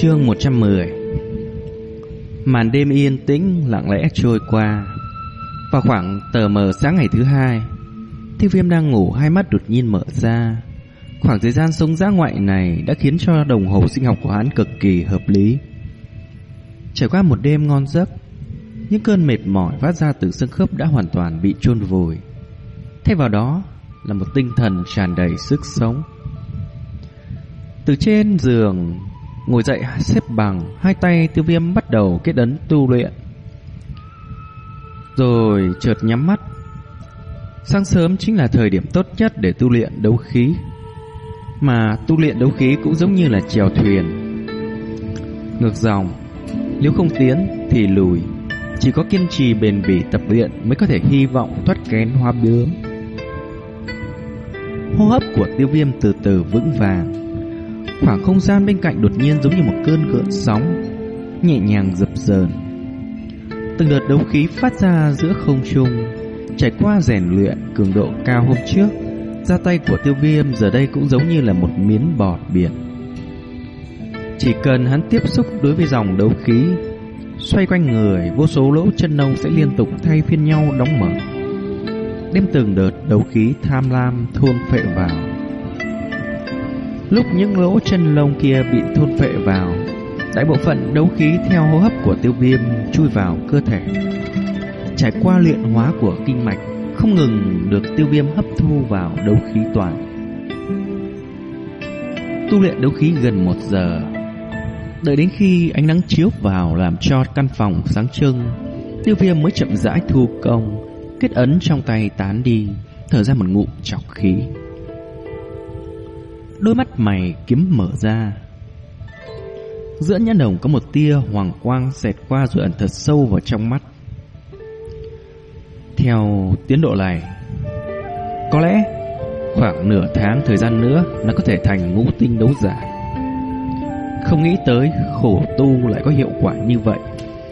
Chương 110 Màn đêm yên tĩnh, lặng lẽ trôi qua. Vào khoảng tờ mờ sáng ngày thứ hai Tiêu viêm đang ngủ, hai mắt đột nhiên mở ra. Khoảng thời gian sống giã ngoại này Đã khiến cho đồng hồ sinh học của hắn cực kỳ hợp lý. Trải qua một đêm ngon giấc, Những cơn mệt mỏi phát ra từ xương khớp Đã hoàn toàn bị chôn vùi. Thay vào đó là một tinh thần tràn đầy sức sống. Từ trên giường Ngồi dậy xếp bằng, Hai tay tiêu viêm bắt đầu kết ấn tu luyện. Rồi chợt nhắm mắt. Sáng sớm chính là thời điểm tốt nhất để tu luyện đấu khí. Mà tu luyện đấu khí cũng giống như là chèo thuyền. Ngược dòng, Nếu không tiến thì lùi. Chỉ có kiên trì bền bỉ tập luyện Mới có thể hy vọng thoát kén hoa bướm. Hô hấp của tiêu viêm từ từ vững vàng. Khoảng không gian bên cạnh đột nhiên giống như một cơn gợn sóng, Nhẹ nhàng dập dờn. Từng đợt đấu khí phát ra giữa không trung, Trải qua rèn luyện cường độ cao hôm trước Ra tay của tiêu viêm giờ đây cũng giống như là một miếng bọt biển. Chỉ cần hắn tiếp xúc đối với dòng đấu khí, Xoay quanh người, Vô số lỗ chân nông sẽ liên tục thay phiên nhau đóng mở. Đem từng đợt đấu khí tham lam thôn phệ vào. Lúc những lỗ chân lông kia bị thôn phệ vào, đại bộ phận đấu khí theo hô hấp của tiêu viêm chui vào cơ thể. Trải qua luyện hóa của kinh mạch, không ngừng được tiêu viêm hấp thu vào đấu khí toàn. Tu luyện đấu khí gần một giờ, đợi đến khi ánh nắng chiếu vào làm cho căn phòng sáng trưng, tiêu viêm mới chậm rãi thu công, kết ấn trong tay tán đi, thở ra một ngụm trọc khí. Đôi mắt mày kiếm mở ra. Giữa nhãn đồng có một tia hoàng quang xẹt qua rồi ẩn thật sâu vào trong mắt. Theo tiến độ này, Có lẽ khoảng nửa tháng thời gian nữa Nó có thể thành ngũ tinh đấu giả. Không nghĩ tới khổ tu lại có hiệu quả như vậy,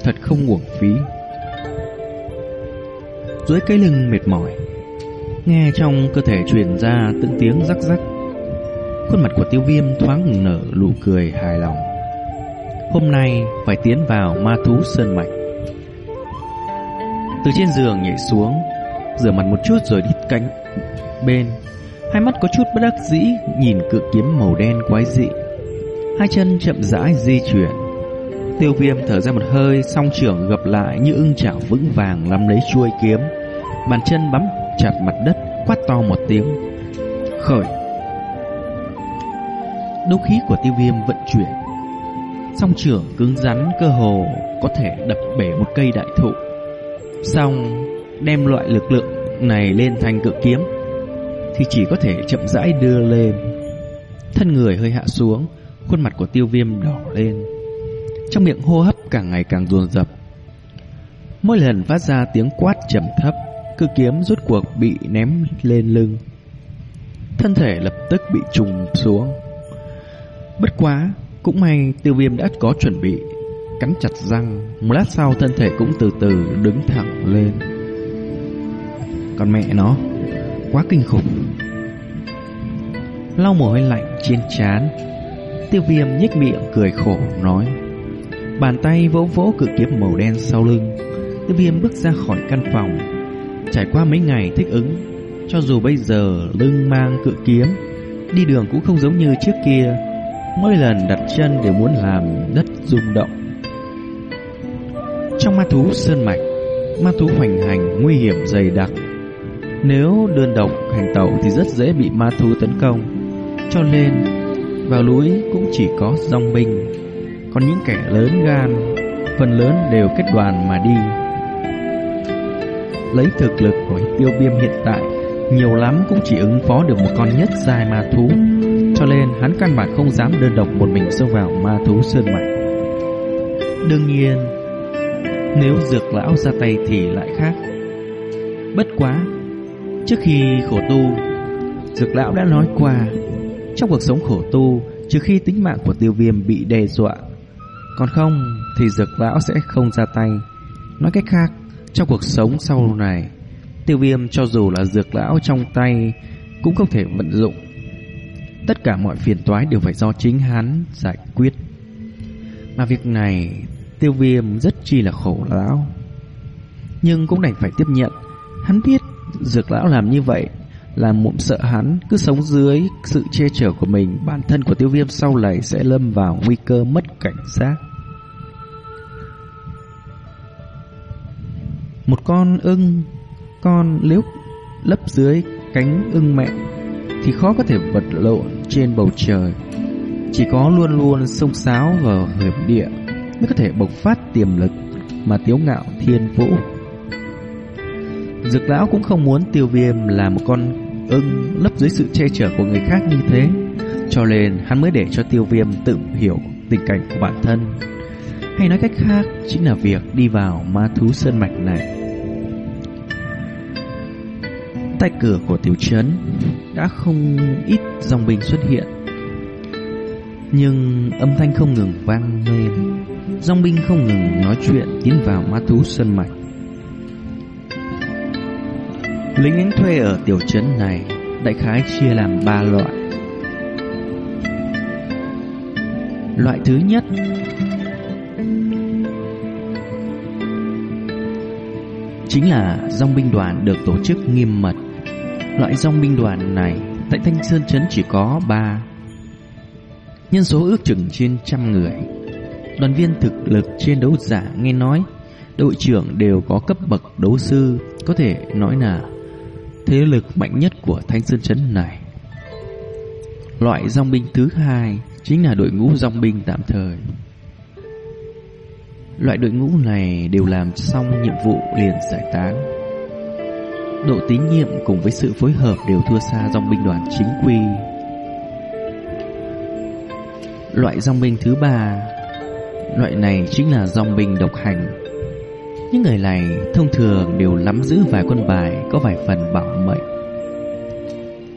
Thật không uổng phí. Dưới cây lưng mệt mỏi, Nghe trong cơ thể truyền ra từng tiếng rắc rắc. Khuôn mặt của tiêu viêm thoáng nở nụ cười hài lòng. Hôm nay phải tiến vào ma thú sơn mạch. Từ trên giường nhảy xuống, Rửa mặt một chút rồi đi cánh. Bên, Hai mắt có chút bất đắc dĩ Nhìn cự kiếm màu đen quái dị. Hai chân chậm rãi di chuyển. Tiêu viêm thở ra một hơi, Song trưởng gập lại như ưng chảo vững vàng Nắm lấy chuôi kiếm. Bàn chân bám chặt mặt đất, Quát to một tiếng. Khởi! Đấu khí của tiêu viêm vận chuyển. Song trưởng cứng rắn cơ hồ có thể đập bể một cây đại thụ. Xong đem loại lực lượng này lên thành cự kiếm thì chỉ có thể chậm rãi đưa lên. Thân người hơi hạ xuống, khuôn mặt của tiêu viêm đỏ lên. Trong miệng hô hấp càng ngày càng dồn dập. Mỗi lần phát ra tiếng quát trầm thấp, cự kiếm rút cuộc bị ném lên lưng. Thân thể lập tức bị trùng xuống. Bất quá, cũng may tiêu viêm đã có chuẩn bị, cắn chặt răng, một lát sau thân thể cũng từ từ đứng thẳng lên. Còn mẹ nó, quá kinh khủng. Lau mồ hôi lạnh trên trán, tiêu viêm nhếch miệng cười khổ nói. Bàn tay vỗ vỗ cự kiếm màu đen sau lưng, tiêu viêm bước ra khỏi căn phòng. Trải qua mấy ngày thích ứng, cho dù bây giờ lưng mang cự kiếm, đi đường cũng không giống như trước kia Mỗi lần đặt chân đều muốn làm đất rung động. Trong ma thú sơn mạch, Ma thú hoành hành nguy hiểm dày đặc. Nếu đơn độc hành tẩu thì rất dễ bị ma thú tấn công. Cho nên, vào núi cũng chỉ có dòng binh, Còn những kẻ lớn gan, Phần lớn đều kết đoàn mà đi. Lấy thực lực của tiêu viêm hiện tại, Nhiều lắm cũng chỉ ứng phó được một con nhất dài ma thú cho nên hắn căn bản không dám đơn độc một mình xông vào ma thú sơn mạch. Đương nhiên, nếu dược lão ra tay thì lại khác. Bất quá, trước khi khổ tu, dược lão đã nói qua, trong cuộc sống khổ tu, trừ khi tính mạng của tiêu viêm bị đe dọa, còn không thì dược lão sẽ không ra tay. Nói cách khác, trong cuộc sống sau này, tiêu viêm cho dù là dược lão trong tay cũng không thể vận dụng Tất cả mọi phiền toái đều phải do chính hắn giải quyết. Mà việc này, tiêu viêm rất chi là khổ lão. Nhưng cũng đành phải tiếp nhận. Hắn biết dược lão làm như vậy là mụn sợ hắn cứ sống dưới sự che chở của mình, bản thân của tiêu viêm sau này sẽ lâm vào nguy cơ mất cảnh giác. Một con ưng, con nếu lấp dưới cánh ưng mẹ thì khó có thể vật lộn trên bầu trời. Chỉ có luôn luôn sông sáo và hiểm địa mới có thể bộc phát tiềm lực mà tiếu ngạo thiên vũ. Dược lão cũng không muốn tiêu viêm là một con ưng lấp dưới sự che chở của người khác như thế, Cho nên hắn mới để cho tiêu viêm tự hiểu tình cảnh của bản thân. Hay nói cách khác, chính là việc đi vào ma thú sơn mạch này. Tại cửa của tiểu trấn đã không ít dòng binh xuất hiện Nhưng âm thanh không ngừng vang lên, Dòng binh không ngừng nói chuyện tiến vào ma thú sơn mạch Lính đánh thuê ở tiểu trấn này đại khái chia làm ba loại. Loại thứ nhất, chính là dòng binh đoàn được tổ chức nghiêm mật. Loại dòng binh đoàn này, tại Thanh Sơn Trấn chỉ có ba Nhân số ước chừng trên trăm người Đoàn viên thực lực trên đấu giả nghe nói, Đội trưởng đều có cấp bậc đấu sư, Có thể nói là thế lực mạnh nhất của Thanh Sơn Trấn này. Loại dòng binh thứ hai chính là đội ngũ dòng binh tạm thời. Loại đội ngũ này đều làm xong nhiệm vụ liền giải tán. Độ tín nhiệm cùng với sự phối hợp đều thua xa dòng binh đoàn chính quy. Loại dòng binh thứ ba Loại này chính là dòng binh độc hành những người này thông thường đều nắm giữ vài quân bài có vài phần bảo mệnh.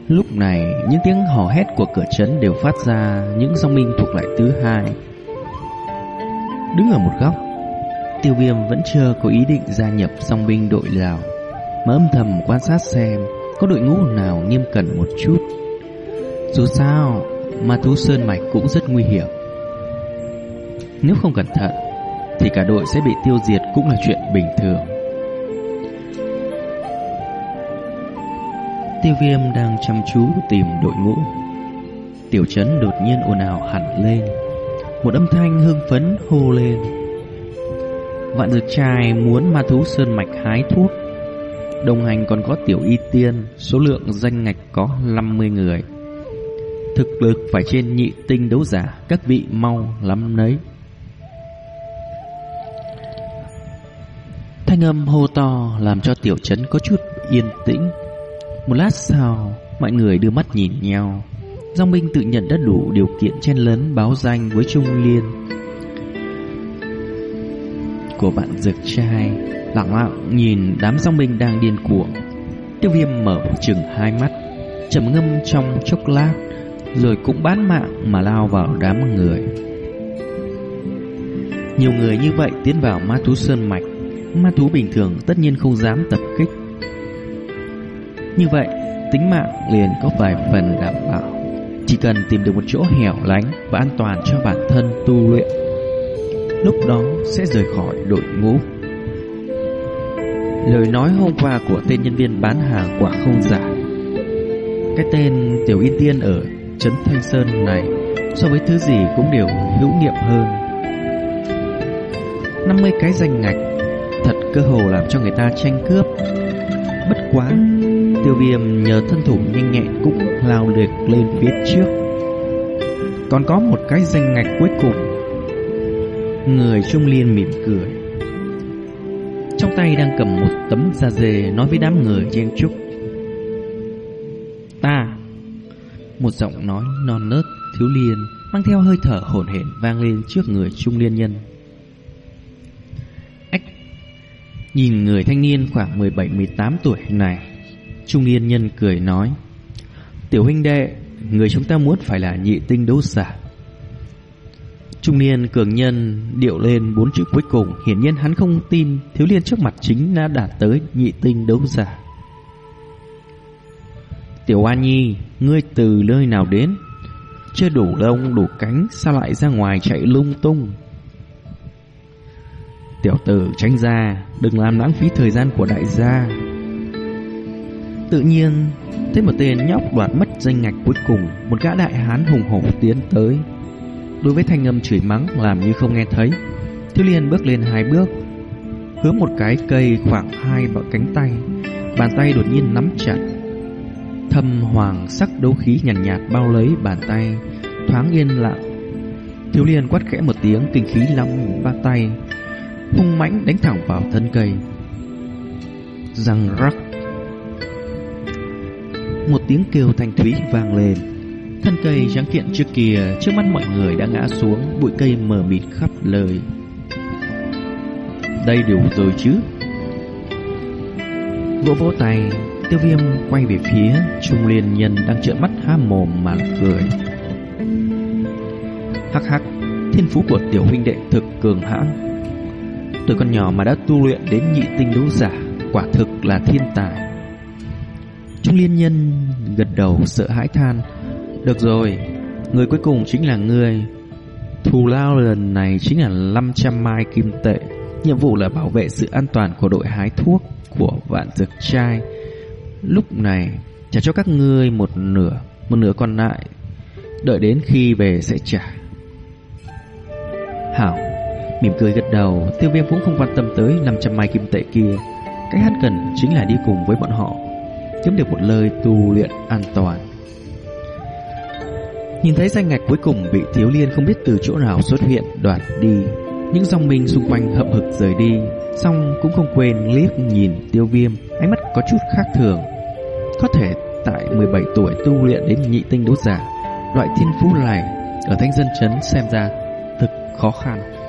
Lúc này, những tiếng hò hét của cửa trấn đều phát ra những song binh thuộc loại thứ hai. Đứng ở một góc, tiêu viêm vẫn chưa có ý định gia nhập song binh đội lào, mà âm thầm quan sát xem có đội ngũ nào nghiêm cẩn một chút. Dù sao, ma thú sơn mạch cũng rất nguy hiểm. Nếu không cẩn thận, thì cả đội sẽ bị tiêu diệt cũng là chuyện bình thường. Tiêu viêm đang chăm chú tìm đội ngũ. Tiểu trấn đột nhiên ồn ào hẳn lên. Một âm thanh hưng phấn hô lên. Vạn dược trai muốn ma thú sơn mạch hái thuốc. Đồng hành còn có tiểu y tiên, số lượng danh ngạch có 50 người. Thực lực phải trên nhị tinh đấu giả, các vị mau lắm nấy. Thanh âm hô to làm cho tiểu trấn có chút yên tĩnh. Một lát sau, mọi người đưa mắt nhìn nhau. giang binh tự nhận đã đủ điều kiện chen lấn báo danh với Trung Liên của bạn dược trai, lặng lặng nhìn đám song binh đang điên cuồng. Tiêu viêm mở chừng hai mắt, trầm ngâm trong chốc lát, rồi cũng bán mạng mà lao vào đám người. Nhiều người như vậy tiến vào ma thú sơn mạch ma thú bình thường tất nhiên không dám tập kích. Như vậy, tính mạng liền có vài phần đảm bảo. Chỉ cần tìm được một chỗ hẻo lánh và an toàn cho bản thân tu luyện, lúc đó sẽ rời khỏi đội ngũ. Lời nói hôm qua của tên nhân viên bán hàng quả không giả. Cái tên Tiểu Yên Tiên ở Trấn Thanh Sơn này so với thứ gì cũng đều hữu nghiệm hơn. 50 cái danh ngạch Thật cơ hồ làm cho người ta tranh cướp Bất quá, Tiêu viêm nhờ thân thủ nhanh nhẹn Cũng lao lược lên phía trước Còn có một cái danh ngạch cuối cùng Người trung liên mỉm cười. Trong tay đang cầm một tấm da dê Nói với đám người trên trúc Ta. Một giọng nói non nớt, thiếu liên Mang theo hơi thở hổn hển vang lên trước người trung liên nhân. Nhìn người thanh niên khoảng 17-18 tuổi này, Trung niên nhân cười nói. Tiểu huynh đệ, Người chúng ta muốn phải là nhị tinh đấu giả Trung niên cường nhân điệu lên bốn chữ cuối cùng. Hiển nhiên hắn không tin Thiếu liên trước mặt chính đã đạt tới nhị tinh đấu giả. Tiểu An Nhi, Ngươi từ nơi nào đến? Chưa đủ lông đủ cánh, Sao lại ra ngoài chạy lung tung? Tiểu tử tránh ra, Đừng làm lãng phí thời gian của đại gia. Tự nhiên, Thấy một tên nhóc đoạt mất danh ngạch cuối cùng, Một gã đại hán hùng hổ tiến tới. Đối với thanh âm chửi mắng Làm như không nghe thấy Thiếu liên bước lên hai bước Hướng một cái cây khoảng hai bậc cánh tay Bàn tay đột nhiên nắm chặt Thâm hoàng sắc đấu khí nhàn nhạt, nhạt bao lấy bàn tay Thoáng yên lặng Thiếu liên quát khẽ một tiếng Kinh khí long ba tay hung mãnh đánh thẳng vào thân cây. Răng rắc. Một tiếng kêu thanh thúy vang lên. Thân cây trắng kiện trước kia trước mắt mọi người đã ngã xuống, bụi cây mờ mịt khắp lời. Đây đủ rồi chứ? Vỗ vỗ tay, tiêu viêm quay về phía Trung Liên Nhân đang trợn mắt há mồm mà cười. Hắc hắc, thiên phú của tiểu huynh đệ thực cường hãn Từ con nhỏ mà đã tu luyện đến nhị tinh đấu giả Quả thực là thiên tài Trung liên nhân gật đầu sợ hãi than được rồi, Người cuối cùng chính là người Thù lao lần này chính là 500 mai kim tệ. Nhiệm vụ là bảo vệ sự an toàn của đội hái thuốc Của vạn dược trai. Lúc này, Trả cho các ngươi một nửa Một nửa còn lại. Đợi đến khi về sẽ trả. Hảo, Mỉm cười gật đầu. Tiêu viêm cũng không quan tâm tới 500 mai kim tệ kia. Cái hắn cần chính là đi cùng với bọn họ, Kiếm được một lời tu luyện an toàn. Nhìn thấy danh ngạch cuối cùng bị thiếu liên không biết từ chỗ nào xuất hiện, đoạt đi. Những dòng mình xung quanh hậm hực rời đi, Xong cũng không quên liếc nhìn tiêu viêm, Ánh mắt có chút khác thường. Có thể tại 17 tuổi tu luyện đến nhị tinh đấu giả, Loại thiên phú này ở thanh dân chấn xem ra thực khó khăn.